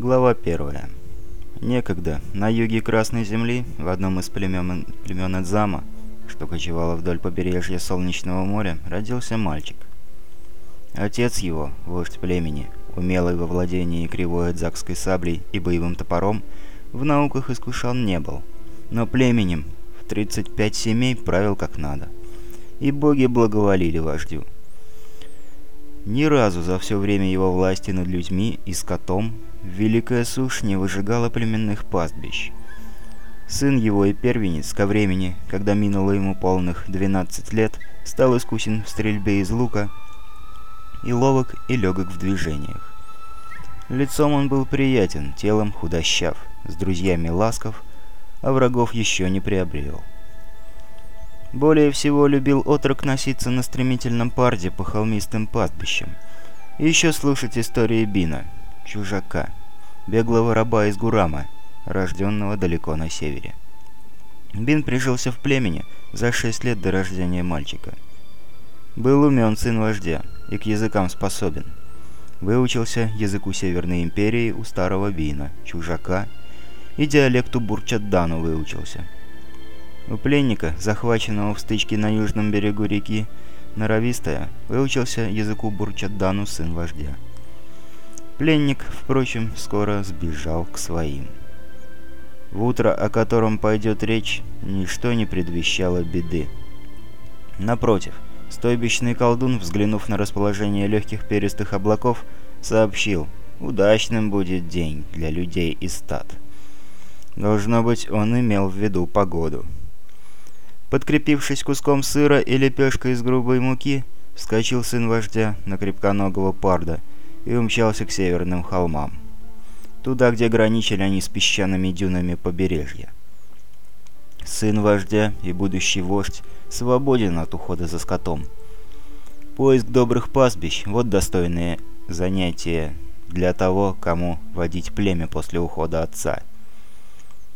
Глава первая. Некогда на юге Красной Земли, в одном из племен, племен Эдзама, что кочевало вдоль побережья Солнечного моря, родился мальчик. Отец его, вождь племени, умелый во владении кривой эдзакской саблей и боевым топором, в науках искушен не был, но племенем в 35 семей правил как надо. И боги благоволили вождю. Ни разу за все время его власти над людьми и скотом Великая сушь не выжигала племенных пастбищ. Сын его и первенец ко времени, когда минуло ему полных 12 лет, стал искусен в стрельбе из лука и ловок и легок в движениях. Лицом он был приятен, телом худощав, с друзьями ласков, а врагов еще не приобрел. Более всего любил отрок носиться на стремительном парде по холмистым пастбищам. И еще слушать истории Бина, чужака, беглого раба из Гурама, рожденного далеко на севере. Бин прижился в племени за шесть лет до рождения мальчика. Был умен сын вождя и к языкам способен. Выучился языку Северной Империи у старого Бина, чужака, и диалекту Бурчатдану выучился. У пленника, захваченного в стычке на южном берегу реки, Норовистая, выучился языку Бурчатдану сын вождя. Пленник, впрочем, скоро сбежал к своим. В утро, о котором пойдет речь, ничто не предвещало беды. Напротив, стойбищный колдун, взглянув на расположение легких перистых облаков, сообщил, удачным будет день для людей и стад. Должно быть, он имел в виду погоду. Подкрепившись куском сыра и лепешкой из грубой муки, вскочил сын вождя на крепконогого парда и умчался к северным холмам. Туда, где граничили они с песчаными дюнами побережья. Сын вождя и будущий вождь свободен от ухода за скотом. Поиск добрых пастбищ – вот достойное занятие для того, кому водить племя после ухода отца.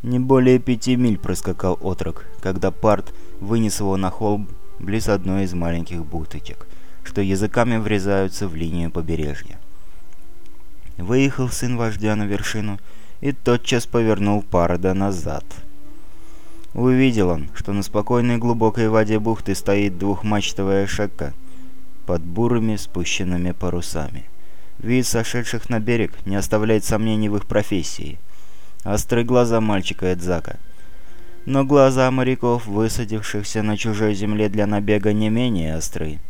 Не более пяти миль проскакал отрок, когда парт вынес его на холм близ одной из маленьких бутычек, что языками врезаются в линию побережья. Выехал сын вождя на вершину и тотчас повернул Парада назад. Увидел он, что на спокойной глубокой воде бухты стоит двухмачтовая шека под бурыми спущенными парусами. Вид сошедших на берег не оставляет сомнений в их профессии. Острые глаза мальчика Эдзака. Но глаза моряков, высадившихся на чужой земле для набега, не менее острые.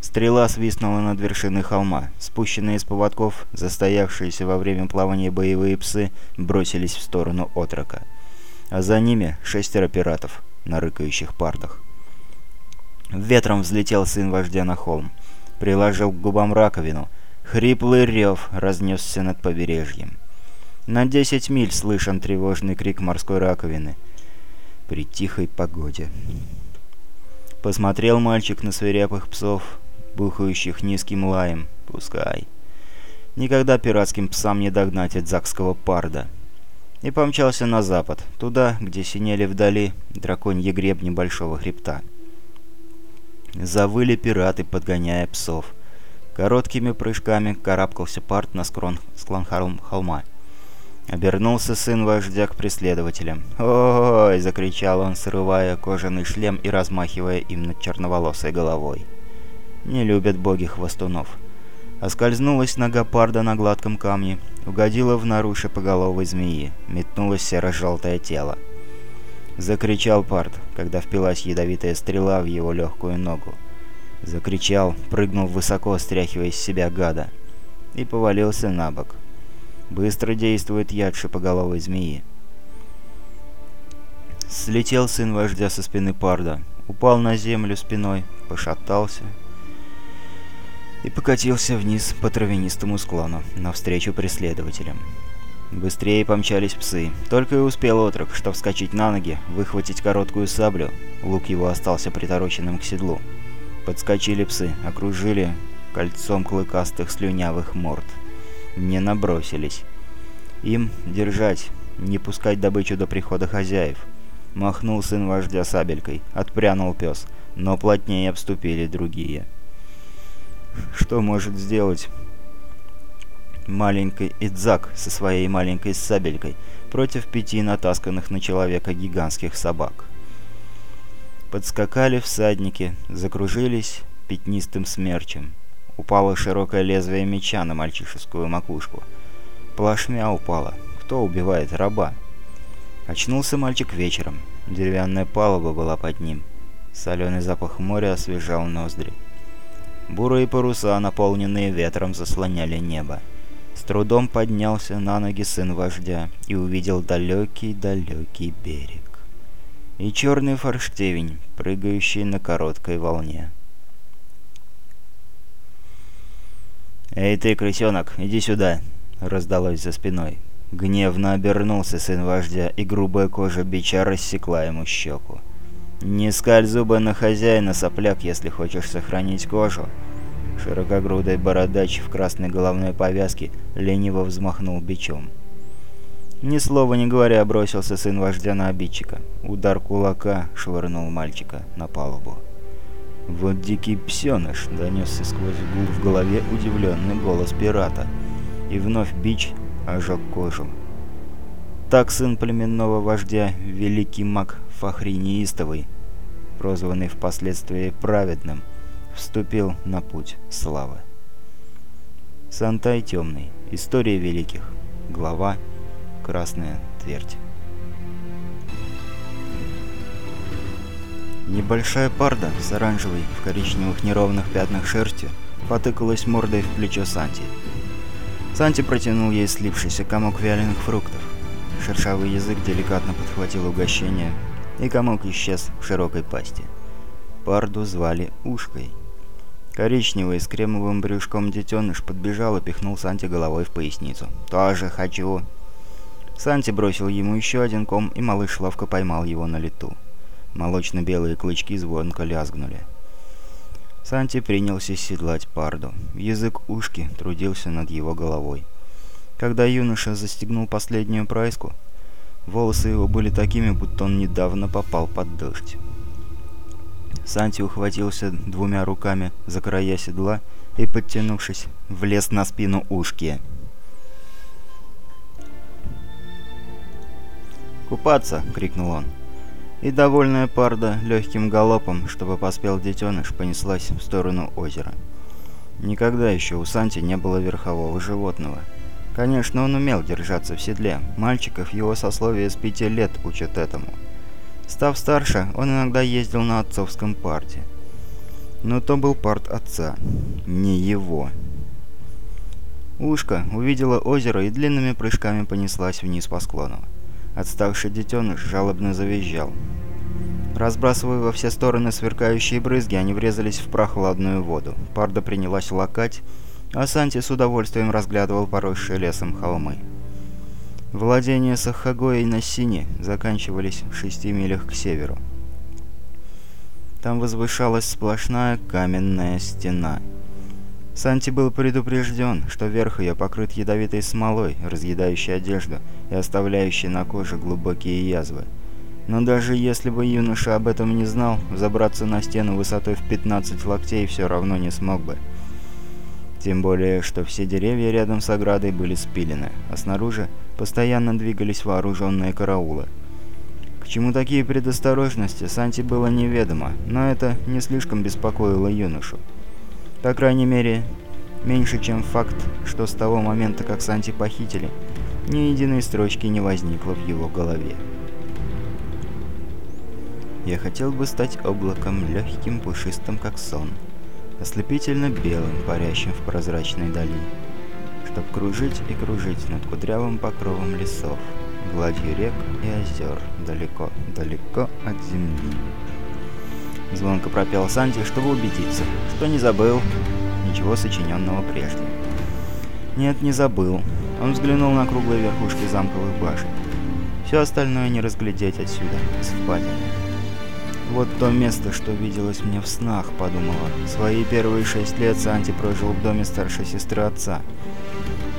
Стрела свистнула над вершиной холма. Спущенные из поводков, застоявшиеся во время плавания боевые псы, бросились в сторону отрока. А за ними шестеро пиратов на рыкающих пардах. Ветром взлетел сын вождя на холм. Приложил к губам раковину. Хриплый рев разнесся над побережьем. На десять миль слышен тревожный крик морской раковины. При тихой погоде. Посмотрел мальчик на свирепых псов, бухающих низким лаем. Пускай. Никогда пиратским псам не догнать эдзакского парда. И помчался на запад, туда, где синели вдали драконьи гребни большого хребта. Завыли пираты, подгоняя псов. Короткими прыжками карабкался парт на склон, склон холма. Обернулся сын вождя к преследователям. «Ой!» — закричал он, срывая кожаный шлем и размахивая им над черноволосой головой. Не любят боги хвостунов. Оскользнулась нога парда на гладком камне, угодила в нору шипоголовой змеи, метнулось серо-желтое тело. Закричал пард, когда впилась ядовитая стрела в его легкую ногу. Закричал, прыгнул высоко, стряхивая с себя гада. И повалился на бок. Быстро действует яд шипоголовой змеи. Слетел сын вождя со спины парда, упал на землю спиной, пошатался, и покатился вниз по травянистому склону, навстречу преследователям. Быстрее помчались псы. Только и успел отрок, что вскочить на ноги, выхватить короткую саблю. Лук его остался притороченным к седлу. Подскочили псы, окружили кольцом клыкастых слюнявых морд. Не набросились. Им держать, не пускать добычу до прихода хозяев. Махнул сын вождя сабелькой, отпрянул пес, но плотнее обступили другие. Что может сделать маленький Идзак со своей маленькой сабелькой против пяти натасканных на человека гигантских собак. Подскакали всадники, закружились пятнистым смерчем. Упало широкое лезвие меча на мальчишескую макушку. Плашмя упала. Кто убивает раба? Очнулся мальчик вечером. Деревянная палуба была под ним. Соленый запах моря освежал ноздри. Бурые паруса, наполненные ветром, заслоняли небо. С трудом поднялся на ноги сын вождя и увидел далекий-далекий берег. И черный форштевень, прыгающий на короткой волне. «Эй ты, крысенок, иди сюда!» — раздалось за спиной. Гневно обернулся сын вождя, и грубая кожа бича рассекла ему щеку. «Не скаль зубы на хозяина, сопляк, если хочешь сохранить кожу!» Широкогрудый бородач в красной головной повязке лениво взмахнул бичом. Ни слова не говоря, бросился сын вождя на обидчика. Удар кулака швырнул мальчика на палубу. «Вот дикий псёныш!» — донесся сквозь гул в голове удивленный голос пирата. И вновь бич ожег кожу. Так сын племенного вождя, великий маг Фахри Неистовый, прозванный впоследствии праведным, вступил на путь славы. Сантай Темный. История великих. Глава Красная Твердь. Небольшая парда с оранжевой в коричневых неровных пятнах шерсти потыкалась мордой в плечо Санти. Санти протянул ей слипшийся комок вяленых фруктов. Шершавый язык деликатно подхватил угощение, и комок исчез в широкой пасти. Парду звали Ушкой. Коричневый с кремовым брюшком детеныш подбежал и пихнул Санти головой в поясницу. «Тоже хочу!» Санти бросил ему еще один ком, и малыш ловко поймал его на лету. Молочно-белые клычки звонко лязгнули. Санти принялся седлать парду. Язык ушки трудился над его головой. Когда юноша застегнул последнюю прайску, волосы его были такими, будто он недавно попал под дождь. Санти ухватился двумя руками за края седла и, подтянувшись, влез на спину ушки. «Купаться!» — крикнул он. И довольная парда легким галопом, чтобы поспел детеныш, понеслась в сторону озера. Никогда еще у Санти не было верхового животного. Конечно, он умел держаться в седле. Мальчиков его сословие с пяти лет учат этому. Став старше, он иногда ездил на отцовском парте. Но то был парт отца, не его. Ушка увидела озеро и длинными прыжками понеслась вниз по склону. Отставший детеныш жалобно завизжал. Разбрасывая во все стороны сверкающие брызги, они врезались в прохладную воду. Парда принялась лакать, а Санти с удовольствием разглядывал поросшие лесом холмы. Владения Сахагоя и Нассини заканчивались в шести милях к северу. Там возвышалась сплошная каменная стена — Санти был предупрежден, что верх ее покрыт ядовитой смолой, разъедающей одежду и оставляющей на коже глубокие язвы. Но даже если бы юноша об этом не знал, забраться на стену высотой в 15 локтей все равно не смог бы. Тем более, что все деревья рядом с оградой были спилены, а снаружи постоянно двигались вооруженные караулы. К чему такие предосторожности, Санти было неведомо, но это не слишком беспокоило юношу. По крайней мере, меньше, чем факт, что с того момента, как Санти похитили, ни единой строчки не возникло в его голове. Я хотел бы стать облаком, легким, пушистым, как сон, ослепительно белым, парящим в прозрачной дали, чтоб кружить и кружить над кудрявым покровом лесов, гладью рек и озер, далеко, далеко от земли. Звонко пропел Санти, чтобы убедиться, что не забыл ничего сочиненного прежде. Нет, не забыл. Он взглянул на круглые верхушки замковых башен. Все остальное не разглядеть отсюда, из впадины. «Вот то место, что виделось мне в снах», — подумала. Свои первые шесть лет Санти прожил в доме старшей сестры отца.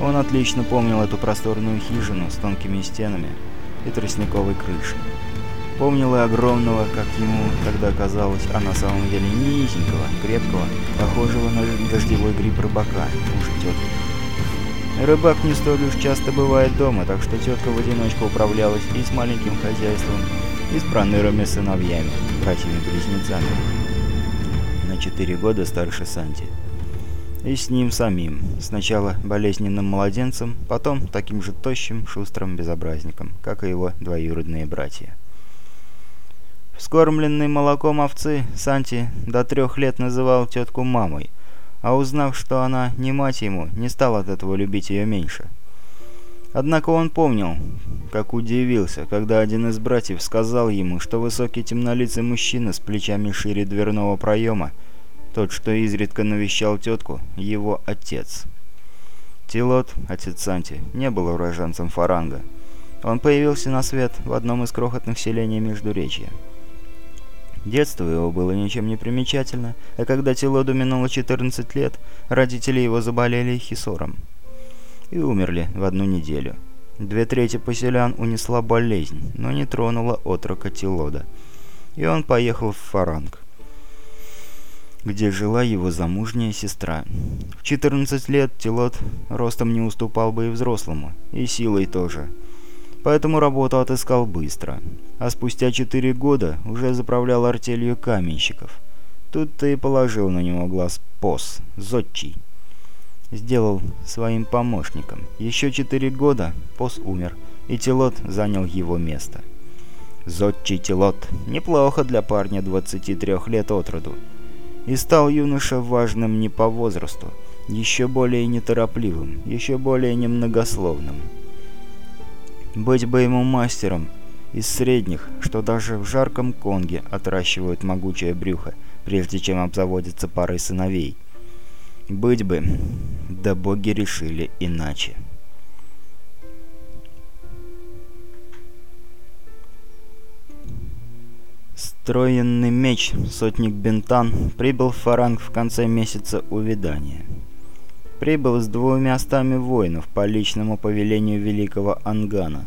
Он отлично помнил эту просторную хижину с тонкими стенами и тростниковой крышей. Помнил и огромного, как ему тогда казалось, а на самом деле низенького, крепкого, похожего на дождевой гриб рыбака, мужа тетки. Рыбак не столь уж часто бывает дома, так что тетка в одиночку управлялась и с маленьким хозяйством, и с пронырами сыновьями, братьями-близнецами. На четыре года старше Санти. И с ним самим. Сначала болезненным младенцем, потом таким же тощим, шустрым безобразником, как и его двоюродные братья. Вскормленный молоком овцы, Санти до трех лет называл тетку мамой, а узнав, что она не мать ему, не стал от этого любить ее меньше. Однако он помнил, как удивился, когда один из братьев сказал ему, что высокий темнолицый мужчина с плечами шире дверного проема, тот, что изредка навещал тетку, его отец. Тилот, отец Санти, не был уроженцем Фаранга. Он появился на свет в одном из крохотных селений Междуречья. Детство его было ничем не примечательно, а когда Тилоду минуло 14 лет, родители его заболели хисором. И умерли в одну неделю. Две трети поселян унесла болезнь, но не тронула отрока Тилода. И он поехал в Фаранг, где жила его замужняя сестра. В 14 лет Тилод ростом не уступал бы и взрослому, и силой тоже – поэтому работу отыскал быстро. А спустя четыре года уже заправлял артелью каменщиков. Тут-то и положил на него глаз Пос, Зодчий. Сделал своим помощником. Еще четыре года Пос умер, и Телот занял его место. Зодчий Телот. Неплохо для парня 23 лет от роду. И стал юноша важным не по возрасту, еще более неторопливым, еще более немногословным. Быть бы ему мастером из средних, что даже в жарком Конге отращивают могучее брюхо, прежде чем обзаводятся парой сыновей. Быть бы, да боги решили иначе. Строенный меч, сотник Бентан, прибыл в Фаранг в конце месяца увядания прибыл с двумя стами воинов по личному повелению великого Ангана.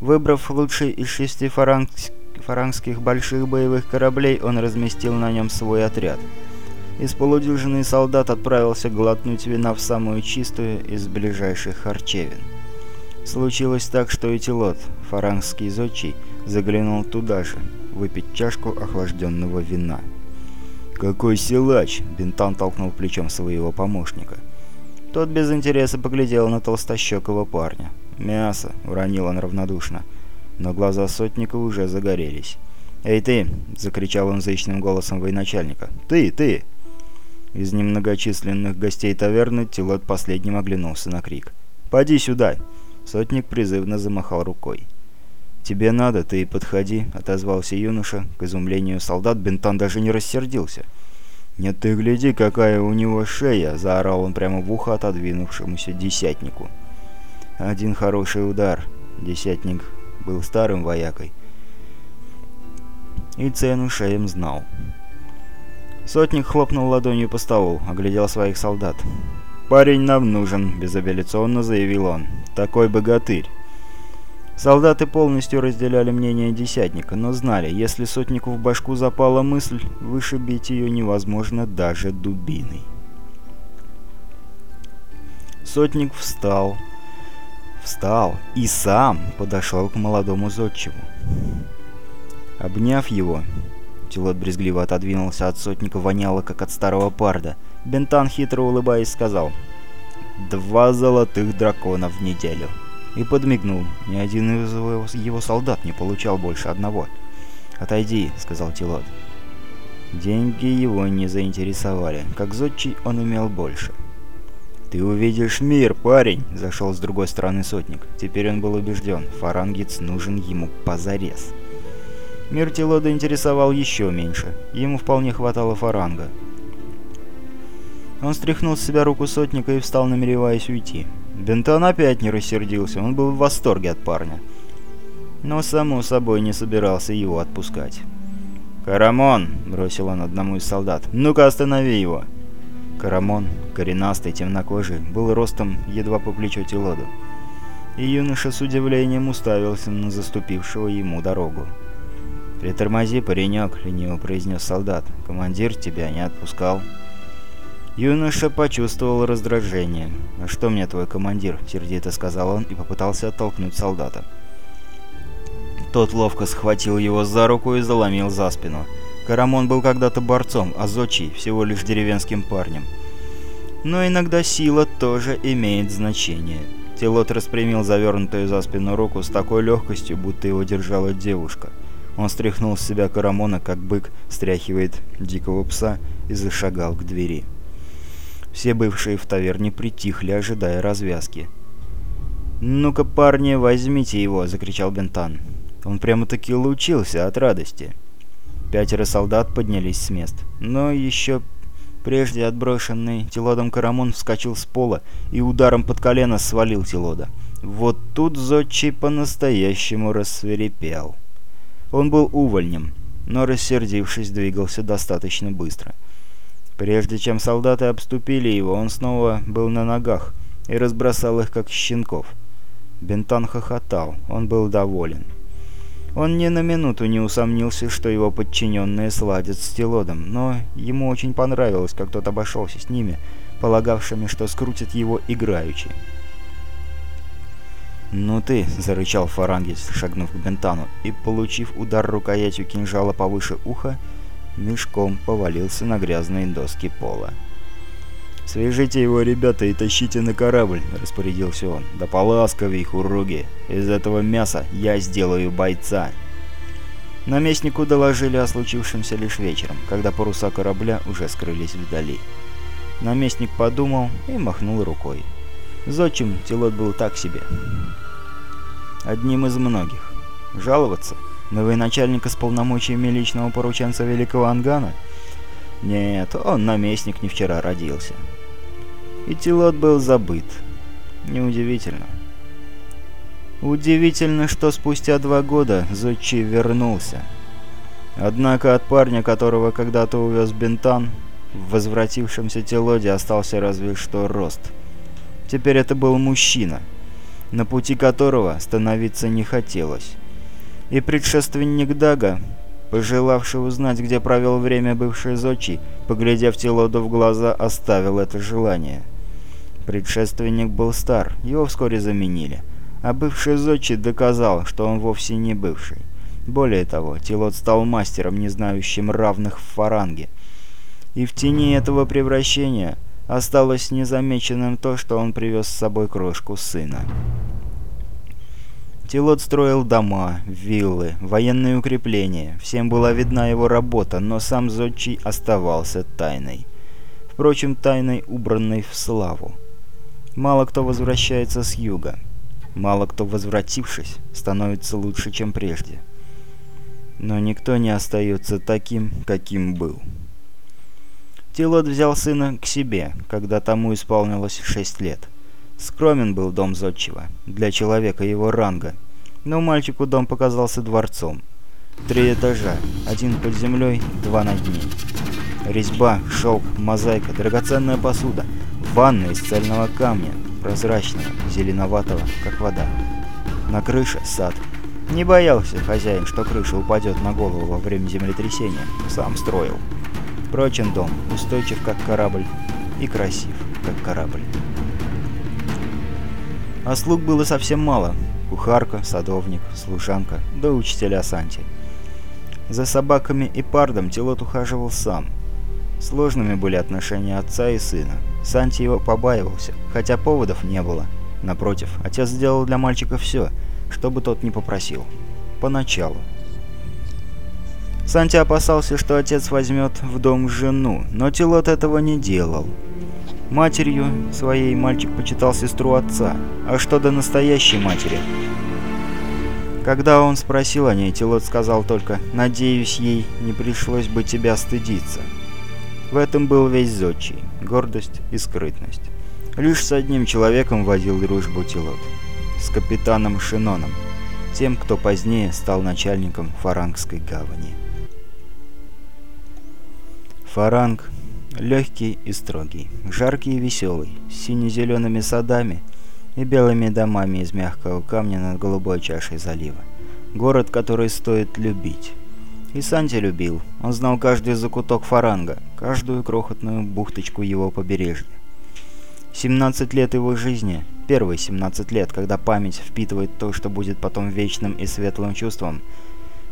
Выбрав лучший из шести фарангских больших боевых кораблей, он разместил на нем свой отряд. Из полудюжины солдат отправился глотнуть вина в самую чистую из ближайших харчевин. Случилось так, что и Тилот, фарангский зодчий, заглянул туда же, выпить чашку охлажденного вина. «Какой силач!» — Бентан толкнул плечом своего помощника. Тот без интереса поглядел на толстощекого парня. «Мясо!» — уронил он равнодушно. Но глаза сотника уже загорелись. «Эй ты!» — закричал он зычным голосом военачальника. «Ты! Ты!» Из немногочисленных гостей таверны Тилот последним оглянулся на крик. «Поди сюда!» Сотник призывно замахал рукой. «Тебе надо, ты и подходи», — отозвался юноша. К изумлению солдат Бентан даже не рассердился. «Нет ты гляди, какая у него шея!» — заорал он прямо в ухо отодвинувшемуся десятнику. Один хороший удар. Десятник был старым воякой. И цену шеям знал. Сотник хлопнул ладонью по столу, оглядел своих солдат. «Парень нам нужен», — безапелляционно заявил он. «Такой богатырь. Солдаты полностью разделяли мнение десятника, но знали, если сотнику в башку запала мысль, вышибить ее невозможно даже дубиной. Сотник встал. Встал и сам подошел к молодому зодчему. Обняв его, Тилот брезгливо отодвинулся от сотника, воняло, как от старого парда. Бентан, хитро улыбаясь, сказал «Два золотых дракона в неделю» и подмигнул. Ни один из его, солдат не получал больше одного. «Отойди», — сказал Тилот. Деньги его не заинтересовали. Как зодчий он имел больше. «Ты увидишь мир, парень!» — зашел с другой стороны сотник. Теперь он был убежден, фарангец нужен ему позарез. Мир Тилода интересовал еще меньше. Ему вполне хватало фаранга. Он стряхнул с себя руку сотника и встал, намереваясь уйти. Бентон опять не рассердился, он был в восторге от парня. Но, само собой, не собирался его отпускать. «Карамон!» — бросил он одному из солдат. «Ну-ка, останови его!» Карамон, коренастый, темнокожий, был ростом едва по плечу Тилоду. И юноша с удивлением уставился на заступившего ему дорогу. «Притормози, паренек», — лениво произнес солдат. «Командир тебя не отпускал». Юноша почувствовал раздражение. «А что мне твой командир?» — сердито сказал он и попытался оттолкнуть солдата. Тот ловко схватил его за руку и заломил за спину. Карамон был когда-то борцом, а Зочи всего лишь деревенским парнем. Но иногда сила тоже имеет значение. Телот распрямил завернутую за спину руку с такой легкостью, будто его держала девушка. Он стряхнул с себя Карамона, как бык стряхивает дикого пса, и зашагал к двери. Все бывшие в таверне притихли, ожидая развязки. «Ну-ка, парни, возьмите его!» — закричал Бентан. Он прямо-таки лучился от радости. Пятеро солдат поднялись с мест. Но еще прежде отброшенный Тилодом Карамон вскочил с пола и ударом под колено свалил Тилода. Вот тут Зодчий по-настоящему рассверепел. Он был увольнем, но, рассердившись, двигался достаточно быстро. Прежде чем солдаты обступили его, он снова был на ногах и разбросал их, как щенков. Бентан хохотал, он был доволен. Он ни на минуту не усомнился, что его подчиненные сладят с Тилодом, но ему очень понравилось, как тот обошелся с ними, полагавшими, что скрутит его играючи. «Ну ты!» — зарычал Фарангис, шагнув к Бентану, и, получив удар рукоятью кинжала повыше уха, мешком повалился на грязные доски пола. «Свяжите его, ребята, и тащите на корабль», — распорядился он. «Да поласковей, хуруги! Из этого мяса я сделаю бойца!» Наместнику доложили о случившемся лишь вечером, когда паруса корабля уже скрылись вдали. Наместник подумал и махнул рукой. Зодчим Тилот был так себе. Одним из многих. Жаловаться? На военачальника с полномочиями личного порученца Великого Ангана? Нет, он наместник не вчера родился и Тилот был забыт. Неудивительно. Удивительно, что спустя два года Зодчи вернулся. Однако от парня, которого когда-то увез Бентан, в возвратившемся Телоде остался разве что рост. Теперь это был мужчина, на пути которого становиться не хотелось. И предшественник Дага, пожелавший узнать, где провел время бывший Зодчий, поглядев Телоду в глаза, оставил это желание. Предшественник был стар, его вскоре заменили. А бывший зодчий доказал, что он вовсе не бывший. Более того, Тилот стал мастером, не знающим равных в фаранге. И в тени этого превращения осталось незамеченным то, что он привез с собой крошку сына. Тилот строил дома, виллы, военные укрепления. Всем была видна его работа, но сам Зодчий оставался тайной. Впрочем, тайной, убранной в славу. Мало кто возвращается с юга. Мало кто, возвратившись, становится лучше, чем прежде. Но никто не остается таким, каким был. Тилот взял сына к себе, когда тому исполнилось шесть лет. Скромен был дом Зодчего, для человека его ранга, но мальчику дом показался дворцом. Три этажа, один под землей, два над ней. Резьба, шелк, мозаика, драгоценная посуда — Ванна из цельного камня, прозрачного, зеленоватого, как вода. На крыше сад. Не боялся хозяин, что крыша упадет на голову во время землетрясения. Сам строил. Впрочем, дом устойчив, как корабль, и красив, как корабль. А слуг было совсем мало. Кухарка, садовник, служанка, да учителя Санти. За собаками и пардом Тилот ухаживал сам. Сложными были отношения отца и сына. Санти его побаивался, хотя поводов не было. Напротив, отец сделал для мальчика все, что бы тот ни попросил. Поначалу. Санти опасался, что отец возьмет в дом жену, но Тилот этого не делал. Матерью своей мальчик почитал сестру отца, а что до настоящей матери? Когда он спросил о ней, Тилот сказал только «Надеюсь, ей не пришлось бы тебя стыдиться». В этом был весь Зодчий — гордость и скрытность. Лишь с одним человеком водил дружбу Тилот — с капитаном Шиноном, тем, кто позднее стал начальником Фарангской гавани. Фаранг — легкий и строгий, жаркий и веселый, с сине-зелеными садами и белыми домами из мягкого камня над голубой чашей залива. Город, который стоит любить. И Санти любил. Он знал каждый закуток фаранга, каждую крохотную бухточку его побережья. 17 лет его жизни, первые 17 лет, когда память впитывает то, что будет потом вечным и светлым чувством,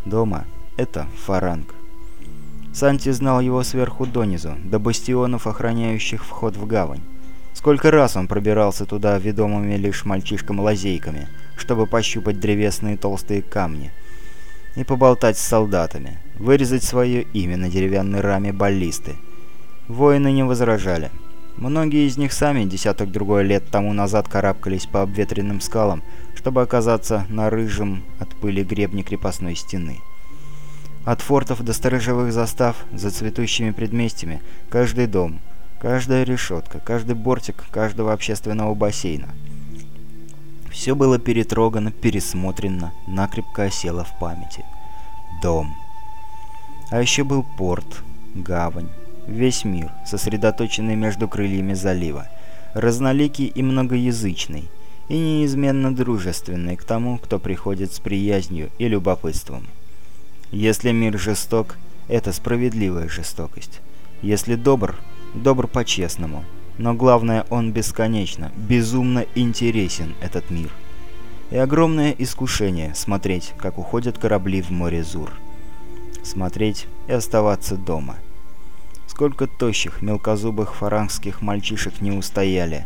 дома — это фаранг. Санти знал его сверху донизу, до бастионов, охраняющих вход в гавань. Сколько раз он пробирался туда ведомыми лишь мальчишкам-лазейками, чтобы пощупать древесные толстые камни — и поболтать с солдатами, вырезать свое имя на деревянной раме баллисты. Воины не возражали. Многие из них сами десяток-другой лет тому назад карабкались по обветренным скалам, чтобы оказаться на рыжем от пыли гребне крепостной стены. От фортов до сторожевых застав за цветущими предместьями каждый дом, каждая решетка, каждый бортик каждого общественного бассейна – все было перетрогано, пересмотрено, накрепко осело в памяти. Дом. А еще был порт, гавань, весь мир, сосредоточенный между крыльями залива, разноликий и многоязычный, и неизменно дружественный к тому, кто приходит с приязнью и любопытством. Если мир жесток, это справедливая жестокость. Если добр, добр по-честному – но главное, он бесконечно, безумно интересен, этот мир. И огромное искушение смотреть, как уходят корабли в море Зур. Смотреть и оставаться дома. Сколько тощих, мелкозубых фарангских мальчишек не устояли.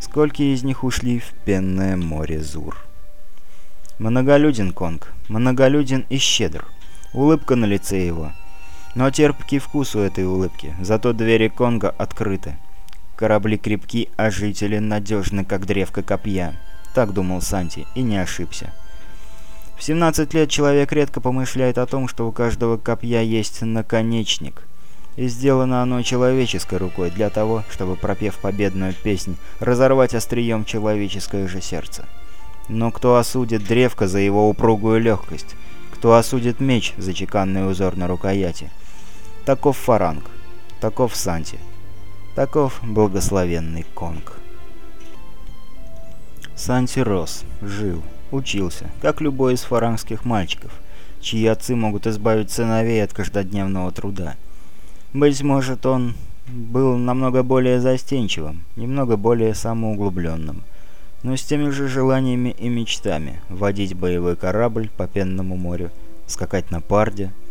Сколько из них ушли в пенное море Зур. Многолюден Конг, многолюден и щедр. Улыбка на лице его — но терпкий вкус у этой улыбки, зато двери Конга открыты. Корабли крепки, а жители надежны, как древко копья. Так думал Санти, и не ошибся. В 17 лет человек редко помышляет о том, что у каждого копья есть наконечник. И сделано оно человеческой рукой для того, чтобы, пропев победную песнь, разорвать острием человеческое же сердце. Но кто осудит древко за его упругую легкость? Кто осудит меч за чеканный узор на рукояти? Таков Фаранг, таков Санти, таков благословенный Конг. Санти рос, жил, учился, как любой из фарангских мальчиков, чьи отцы могут избавить сыновей от каждодневного труда. Быть может, он был намного более застенчивым, немного более самоуглубленным, но с теми же желаниями и мечтами — водить боевой корабль по пенному морю, скакать на парде —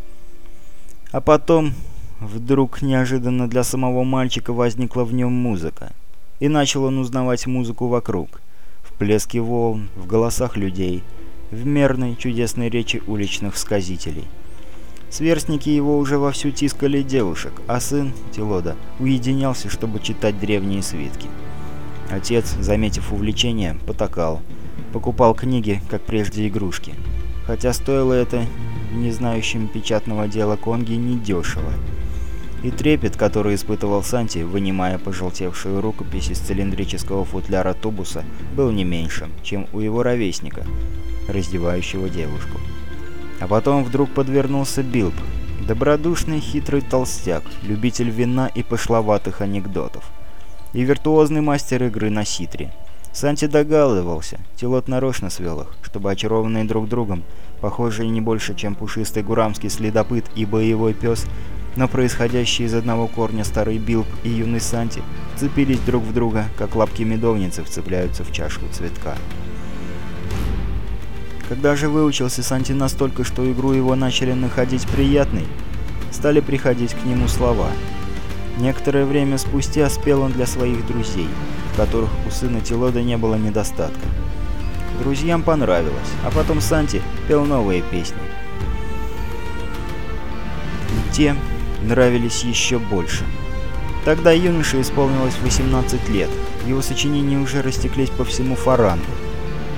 а потом, вдруг неожиданно для самого мальчика возникла в нем музыка. И начал он узнавать музыку вокруг. В плеске волн, в голосах людей, в мерной чудесной речи уличных сказителей. Сверстники его уже вовсю тискали девушек, а сын, Тилода, уединялся, чтобы читать древние свитки. Отец, заметив увлечение, потакал. Покупал книги, как прежде игрушки. Хотя стоило это не знающим печатного дела Конги, недешево. И трепет, который испытывал Санти, вынимая пожелтевшую рукопись из цилиндрического футляра тубуса, был не меньшим, чем у его ровесника, раздевающего девушку. А потом вдруг подвернулся Билб, добродушный хитрый толстяк, любитель вина и пошловатых анекдотов, и виртуозный мастер игры на ситре. Санти догадывался, Тилот нарочно свел их, чтобы очарованные друг другом похожие не больше, чем пушистый гурамский следопыт и боевой пес, но происходящие из одного корня старый Билб и юный Санти цепились друг в друга, как лапки медовницы вцепляются в чашку цветка. Когда же выучился Санти настолько, что игру его начали находить приятной, стали приходить к нему слова. Некоторое время спустя спел он для своих друзей, которых у сына Тилода не было недостатка. Друзьям понравилось, а потом Санти пел новые песни. И те нравились еще больше. Тогда юноше исполнилось 18 лет, его сочинения уже растеклись по всему Фарангу.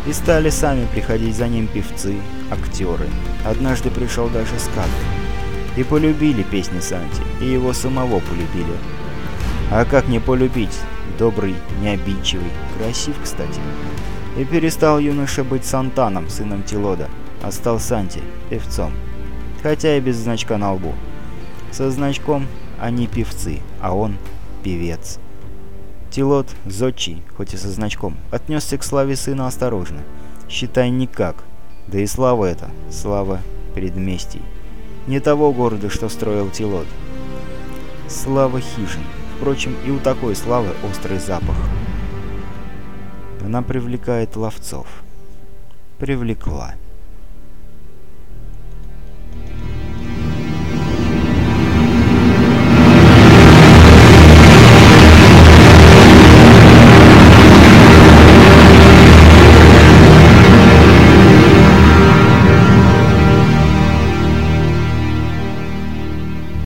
И стали сами приходить за ним певцы, актеры. Однажды пришел даже скат. И полюбили песни Санти, и его самого полюбили. А как не полюбить? Добрый, необидчивый, красив, кстати. И перестал юноша быть Сантаном, сыном Тилода, а стал Санти, певцом. Хотя и без значка на лбу. Со значком они певцы, а он певец. Тилот, зодчий, хоть и со значком, отнесся к славе сына осторожно. Считай никак. Да и слава эта, слава предместий. Не того города, что строил Тилот. Слава хижин. Впрочем, и у такой славы острый запах. Она привлекает ловцов. Привлекла.